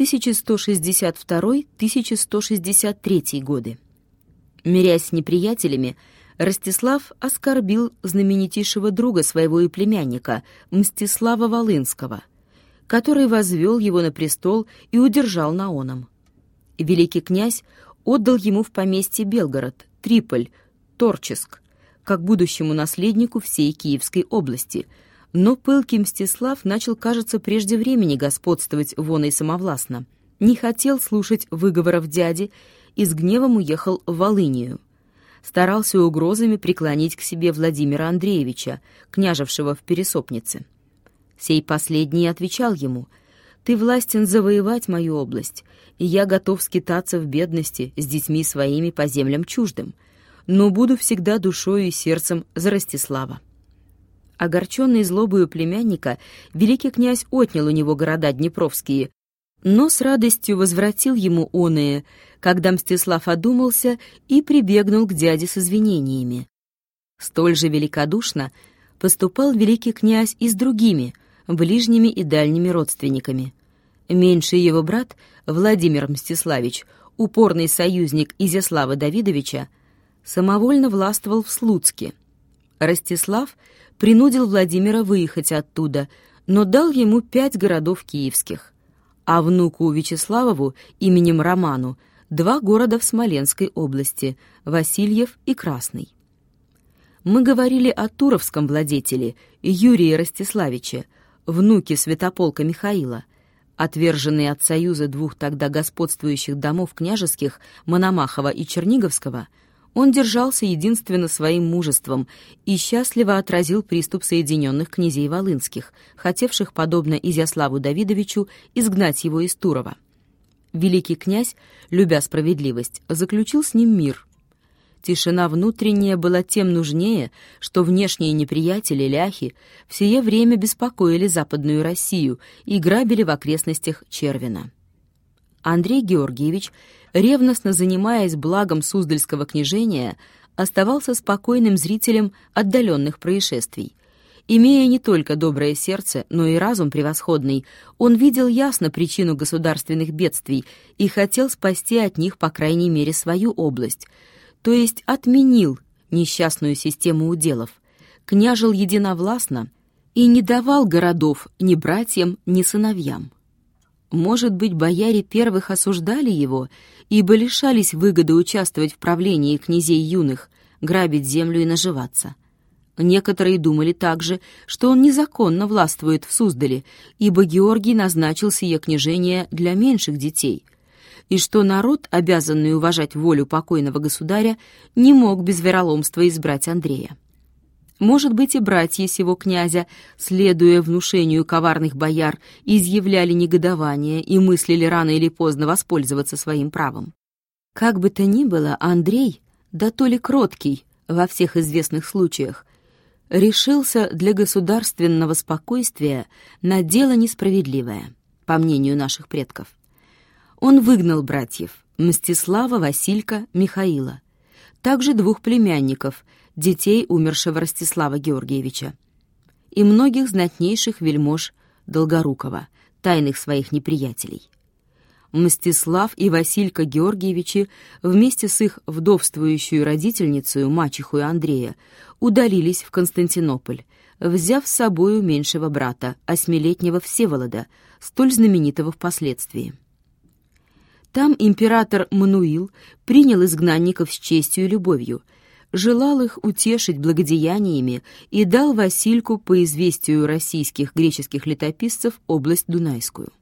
1162-1163 годы. Мирясь с неприятелями, Ростислав оскорбил знаменитейшего друга своего и племянника, Мстислава Волынского, который возвел его на престол и удержал на оном. Великий князь отдал ему в поместье Белгород, Триполь, Торческ, как будущему наследнику всей Киевской области, но пылкий Мстислав начал, кажется, прежде времени господствовать вон и самовластно, не хотел слушать выговоров дяди и с гневом уехал в Волынию. Старался угрозами преклонить к себе Владимира Андреевича, княжевшего в Пересопнице. Сей последний отвечал ему, «Ты властен завоевать мою область, и я готов скитаться в бедности с детьми своими по землям чуждым, но буду всегда душою и сердцем за Ростислава». Огорченный злобою племянника, великий князь отнял у него города Днепровские, но с радостью возвратил ему оные, когда Мстислав одумался и прибегнул к дяде с извинениями. Столь же великодушно поступал великий князь и с другими, ближними и дальними родственниками. Меньший его брат, Владимир Мстиславич, упорный союзник Изяслава Давидовича, самовольно властвовал в Слуцке. Ростислав принудил Владимира выехать оттуда, но дал ему пять городов киевских, а внуку Вячеславову именем Роману два города в Смоленской области — Васильев и Красный. Мы говорили о туровском владетеле Юрии Ростиславиче, внуке святополка Михаила, отверженный от союза двух тогда господствующих домов княжеских Мономахова и Черниговского, он держался единственно своим мужеством и счастливо отразил приступ соединенных князей Волынских, хотевших, подобно Изяславу Давидовичу, изгнать его из Турова. Великий князь, любя справедливость, заключил с ним мир. Тишина внутренняя была тем нужнее, что внешние неприятели ляхи в время беспокоили Западную Россию и грабили в окрестностях Червина. Андрей Георгиевич, ревностно занимаясь благом Суздальского княжения, оставался спокойным зрителем отдаленных происшествий, Имея не только доброе сердце, но и разум превосходный, он видел ясно причину государственных бедствий и хотел спасти от них, по крайней мере, свою область, то есть отменил несчастную систему уделов, княжил единовластно и не давал городов ни братьям, ни сыновьям. Может быть, бояре первых осуждали его, ибо лишались выгоды участвовать в правлении князей юных, грабить землю и наживаться. Некоторые думали также, что он незаконно властвует в Суздале, ибо Георгий назначил сие княжение для меньших детей, и что народ, обязанный уважать волю покойного государя, не мог без вероломства избрать Андрея. Может быть, и братья сего князя, следуя внушению коварных бояр, изъявляли негодование и мыслили рано или поздно воспользоваться своим правом. Как бы то ни было, Андрей, да то ли кроткий во всех известных случаях, решился для государственного спокойствия на дело несправедливое, по мнению наших предков. Он выгнал братьев Мстислава, Василька, Михаила, также двух племянников, детей умершего Ростислава Георгиевича, и многих знатнейших вельмож Долгорукова, тайных своих неприятелей. Мстислав и Василька Георгиевичи вместе с их вдовствующую родительницей, мачехой Андрея, удалились в Константинополь, взяв с собою меньшего брата, осьмилетнего Всеволода, столь знаменитого впоследствии. Там император Мануил принял изгнанников с честью и любовью, желал их утешить благодеяниями и дал Васильку по известию российских греческих летописцев область Дунайскую.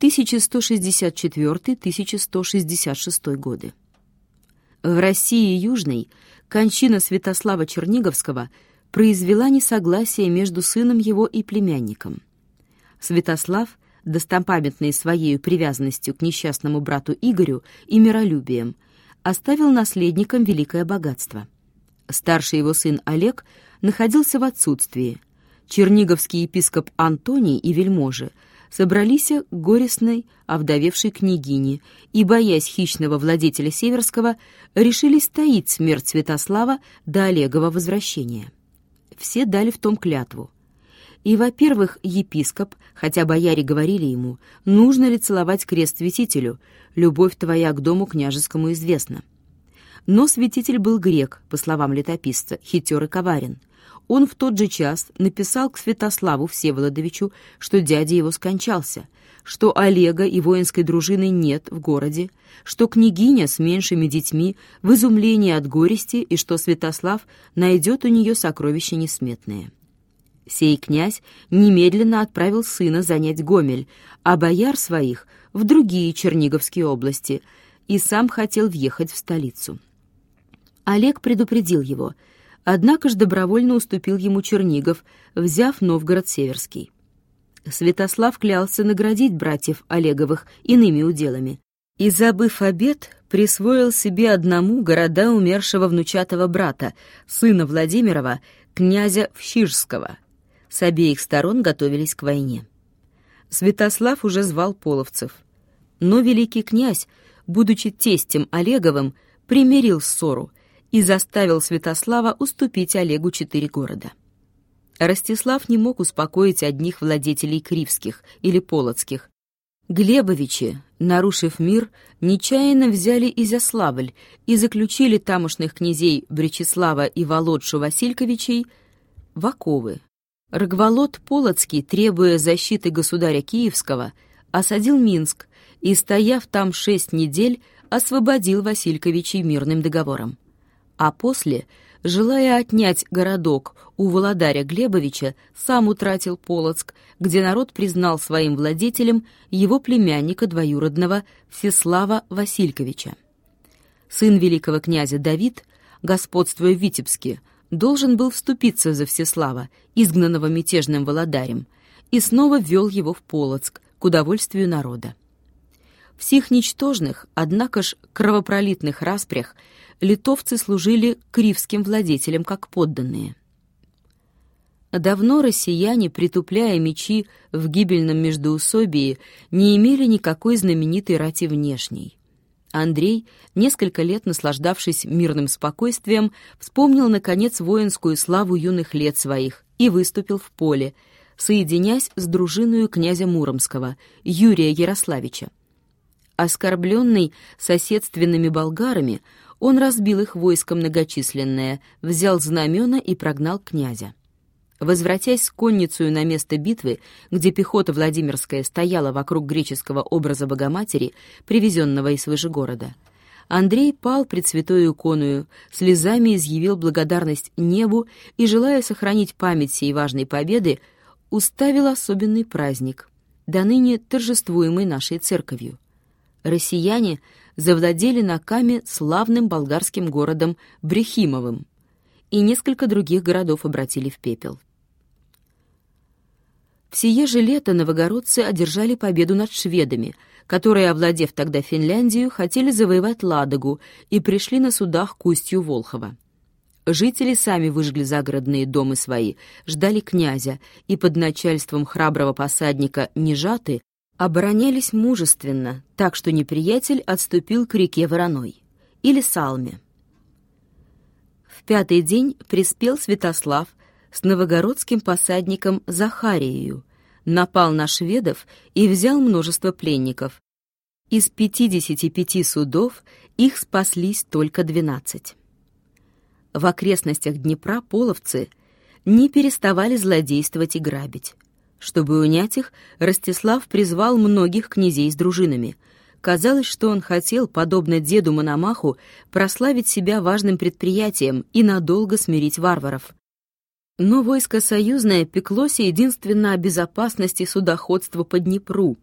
1164-1166 годы. В России Южной кончина Святослава Черниговского произвела несогласие между сыном его и племянником. Святослав, достопамятный своей привязанностью к несчастному брату Игорю и миролюбием, оставил наследникам великое богатство. Старший его сын Олег находился в отсутствии. Черниговский епископ Антоний и вельможи – собрались к горестной, овдовевшей княгине и, боясь хищного владетеля Северского, решили стоить смерть Святослава до Олегова возвращения. Все дали в том клятву. И, во-первых, епископ, хотя бояре говорили ему, нужно ли целовать крест святителю, любовь твоя к дому княжескому известна. Но святитель был грек, по словам летописца, хитер и коварен. Он в тот же час написал к Святославу Всеволодовичу, что дядя его скончался, что Олега и воинской дружины нет в городе, что княгиня с меньшими детьми в изумлении от горести и что Святослав найдет у нее сокровища несметные. Сей князь немедленно отправил сына занять Гомель, а бояр своих — в другие Черниговские области, и сам хотел въехать в столицу. Олег предупредил его, однако ж добровольно уступил ему Чернигов, взяв Новгород-Северский. Святослав клялся наградить братьев Олеговых иными уделами, и, забыв обед, присвоил себе одному города умершего внучатого брата, сына Владимирова, князя Вщижского. С обеих сторон готовились к войне. Святослав уже звал половцев. Но великий князь, будучи тестем Олеговым, примирил ссору и заставил Святослава уступить Олегу четыре города. Ростислав не мог успокоить одних владетелей Кривских или Полоцких. Глебовичи, нарушив мир, нечаянно взяли Изяславль и заключили тамошних князей Бречеслава и Володшу Васильковичей в оковы. Рогволод Полоцкий, требуя защиты государя Киевского, осадил Минск и, стояв там шесть недель, освободил Васильковичей мирным договором а после, желая отнять городок у Володаря Глебовича, сам утратил Полоцк, где народ признал своим владетелем его племянника двоюродного Всеслава Васильковича. Сын великого князя Давид, господствуя в Витебске, должен был вступиться за Всеслава, изгнанного мятежным Володарем, и снова ввел его в Полоцк, к удовольствию народа. В сих ничтожных, однако ж кровопролитных распрях литовцы служили кривским владетелям как подданные. Давно россияне, притупляя мечи в гибельном междоусобии, не имели никакой знаменитой рати внешней. Андрей, несколько лет наслаждавшись мирным спокойствием, вспомнил, наконец, воинскую славу юных лет своих и выступил в поле, соединясь с дружиною князя Муромского, Юрия Ярославича. Оскорбленный соседственными болгарами, он разбил их войско многочисленное, взял знамена и прогнал князя. Возвратясь с конницей на место битвы, где пехота Владимирская стояла вокруг греческого образа Богоматери, привезенного из Выжегорода, Андрей пал пред святою иконою, слезами изъявил благодарность небу и, желая сохранить память сей важной победы, уставил особенный праздник, до ныне торжествуемый нашей церковью. Россияне — завладели на Каме славным болгарским городом Брехимовым, и несколько других городов обратили в пепел. В же лето новогородцы одержали победу над шведами, которые, овладев тогда Финляндию, хотели завоевать Ладогу и пришли на судах к устью Волхова. Жители сами выжгли загородные дома свои, ждали князя, и под начальством храброго посадника Нежаты оборонялись мужественно, так что неприятель отступил к реке Вороной или Салме. В пятый день приспел Святослав с новогородским посадником Захарией, напал на шведов и взял множество пленников. Из 55 судов их спаслись только 12. В окрестностях Днепра половцы не переставали злодействовать и грабить. Чтобы унять их, Ростислав призвал многих князей с дружинами. Казалось, что он хотел, подобно деду Мономаху, прославить себя важным предприятием и надолго смирить варваров. Но войско союзное пеклось единственно о безопасности судоходства по Днепру,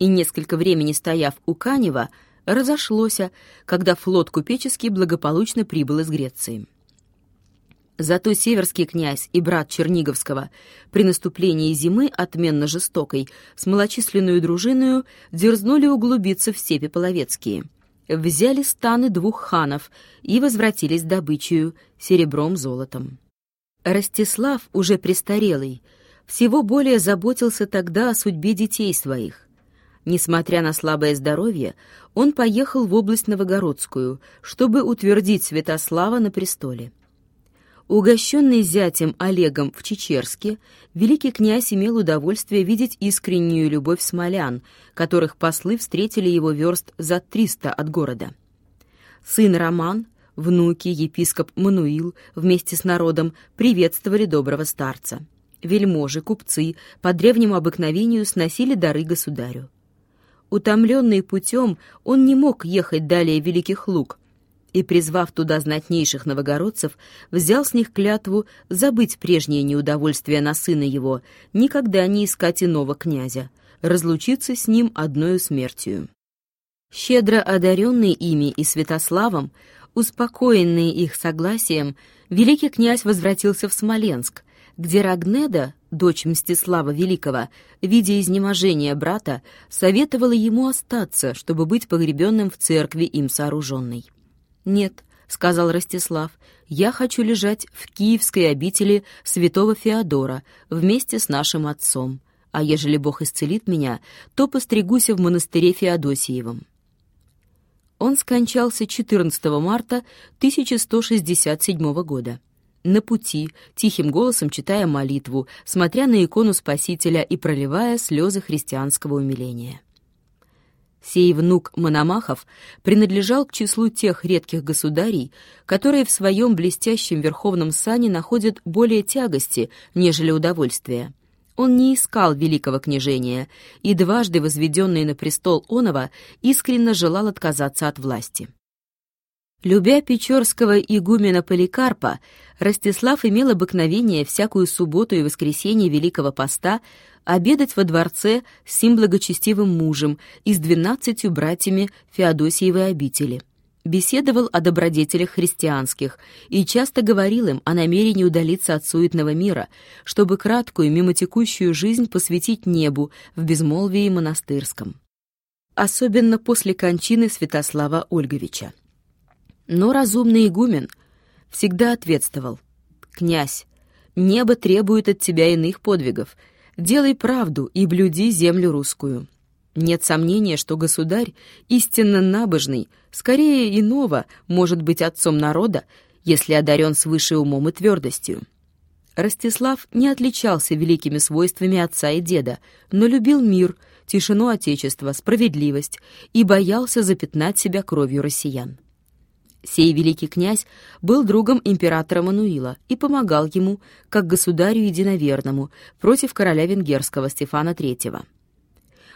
и несколько времени стояв у Канева, разошлось, когда флот купеческий благополучно прибыл из Греции. Зато северский князь и брат Черниговского при наступлении зимы, отменно жестокой, с малочисленную дружиною дерзнули углубиться в степи половецкие. Взяли станы двух ханов и возвратились добычею, серебром, золотом. Ростислав, уже престарелый, всего более заботился тогда о судьбе детей своих. Несмотря на слабое здоровье, он поехал в область Новогородскую, чтобы утвердить Святослава на престоле. Угощенный зятем Олегом в Чечерске, великий князь имел удовольствие видеть искреннюю любовь смолян, которых послы встретили его верст за триста от города. Сын Роман, внуки, епископ Мануил вместе с народом приветствовали доброго старца. Вельможи, купцы по древнему обыкновению сносили дары государю. Утомленный путем, он не мог ехать далее Великих Луг, и, призвав туда знатнейших новогородцев, взял с них клятву забыть прежнее неудовольствие на сына его, никогда не искать иного князя, разлучиться с ним одною смертью. Щедро одаренный ими и Святославом, успокоенный их согласием, великий князь возвратился в Смоленск, где Рагнеда, дочь Мстислава Великого, видя изнеможение брата, советовала ему остаться, чтобы быть погребенным в церкви им сооруженной. «Нет», — сказал Ростислав, — «я хочу лежать в киевской обители святого Феодора вместе с нашим отцом, а ежели Бог исцелит меня, то постригуся в монастыре Феодосиевом». Он скончался 14 марта 1167 года. На пути, тихим голосом читая молитву, смотря на икону Спасителя и проливая слезы христианского умиления. Сей внук Мономахов принадлежал к числу тех редких государей, которые в своем блестящем верховном сане находят более тягости, нежели удовольствия. Он не искал великого княжения, и дважды возведенный на престол Онова искренне желал отказаться от власти. Любя печорского игумена Поликарпа, Ростислав имел обыкновение всякую субботу и воскресенье Великого Поста обедать во дворце с сим благочестивым мужем и с двенадцатью братьями Феодосиевой обители. Беседовал о добродетелях христианских и часто говорил им о намерении удалиться от суетного мира, чтобы краткую, мимотекущую жизнь посвятить небу в безмолвии монастырском. Особенно после кончины Святослава Ольговича. Но разумный игумен всегда ответствовал. «Князь, небо требует от тебя иных подвигов. Делай правду и блюди землю русскую». Нет сомнения, что государь, истинно набожный, скорее иного, может быть отцом народа, если одарен свыше умом и твердостью. Ростислав не отличался великими свойствами отца и деда, но любил мир, тишину Отечества, справедливость и боялся запятнать себя кровью россиян. Сей великий князь был другом императора Мануила и помогал ему, как государю единоверному, против короля венгерского Стефана III.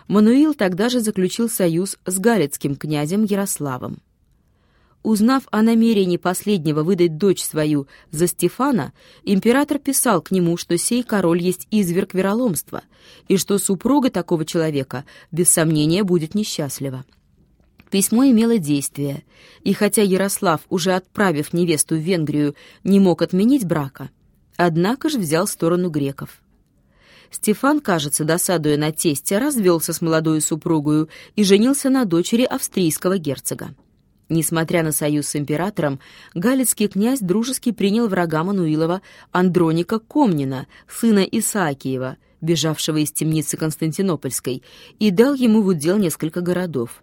Мануил тогда же заключил союз с галицким князем Ярославом. Узнав о намерении последнего выдать дочь свою за Стефана, император писал к нему, что сей король есть изверг вероломства, и что супруга такого человека, без сомнения, будет несчастлива. Письмо имело действие, и хотя Ярослав, уже отправив невесту в Венгрию, не мог отменить брака, однако же взял сторону греков. Стефан, кажется, досадуя на тестя, развелся с молодой супругою и женился на дочери австрийского герцога. Несмотря на союз с императором, галицкий князь дружески принял врага Мануилова Андроника Комнина, сына Исаакиева, бежавшего из темницы Константинопольской, и дал ему в удел несколько городов.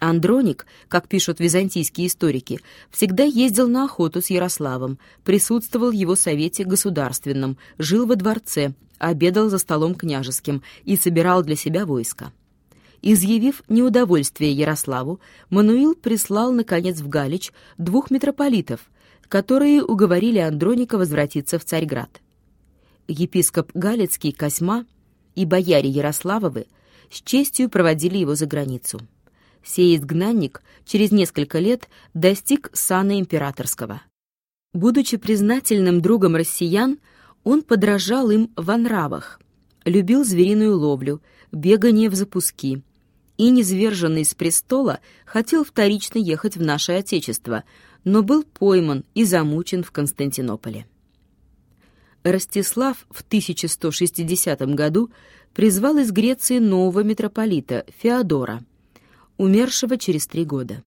Андроник, как пишут византийские историки, всегда ездил на охоту с Ярославом, присутствовал в его совете государственном, жил во дворце, обедал за столом княжеским и собирал для себя войско. Изъявив неудовольствие Ярославу, Мануил прислал, наконец, в Галич двух митрополитов, которые уговорили Андроника возвратиться в Царьград. Епископ Галицкий Косьма и бояре Ярославовы с честью проводили его за границу сей изгнанник через несколько лет достиг сана императорского. Будучи признательным другом россиян, он подражал им во нравах, любил звериную ловлю, бегание в запуски и, низверженный с престола, хотел вторично ехать в наше Отечество, но был пойман и замучен в Константинополе. Ростислав в 1160 году призвал из Греции нового митрополита Феодора – умершего через три года.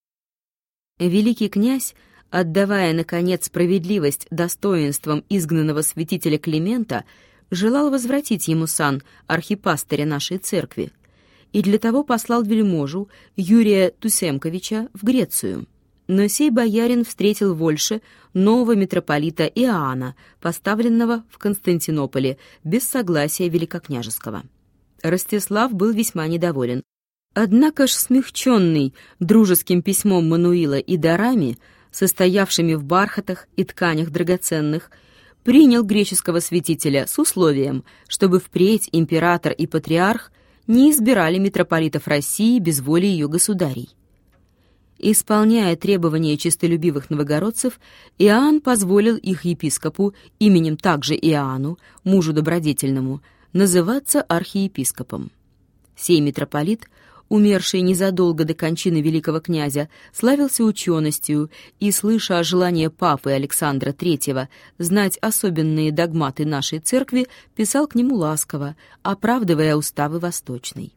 Великий князь, отдавая, наконец, справедливость достоинствам изгнанного святителя Климента, желал возвратить ему сан архипастыря нашей церкви, и для того послал вельможу Юрия Тусемковича в Грецию. Но сей боярин встретил Вольше нового митрополита Иоанна, поставленного в Константинополе без согласия великокняжеского. Ростислав был весьма недоволен. Однако ж смягченный дружеским письмом Мануила и дарами, состоявшими в бархатах и тканях драгоценных, принял греческого святителя с условием, чтобы впредь император и патриарх не избирали митрополитов России без воли ее государей. Исполняя требования честолюбивых новогородцев, Иоанн позволил их епископу, именем также Иоанну, мужу добродетельному, называться архиепископом. Сей митрополит, умерший незадолго до кончины великого князя, славился ученостью и, слыша о желании папы Александра III знать особенные догматы нашей церкви, писал к нему ласково, оправдывая уставы восточной.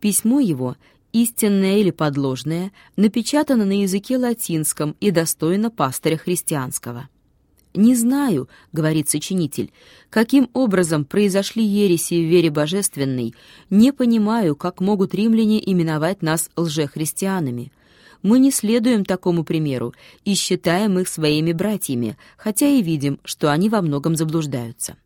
Письмо его истинное или подложное, напечатано на языке латинском и достойно пастыря христианского. «Не знаю», — говорит сочинитель, — «каким образом произошли ереси в вере божественной, не понимаю, как могут римляне именовать нас лжехристианами. Мы не следуем такому примеру и считаем их своими братьями, хотя и видим, что они во многом заблуждаются».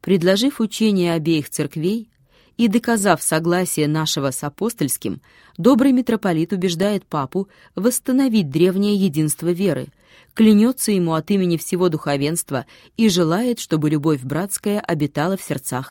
Предложив учение обеих церквей, и, доказав согласие нашего с апостольским, добрый митрополит убеждает папу восстановить древнее единство веры, клянется ему от имени всего духовенства и желает, чтобы любовь братская обитала в сердцах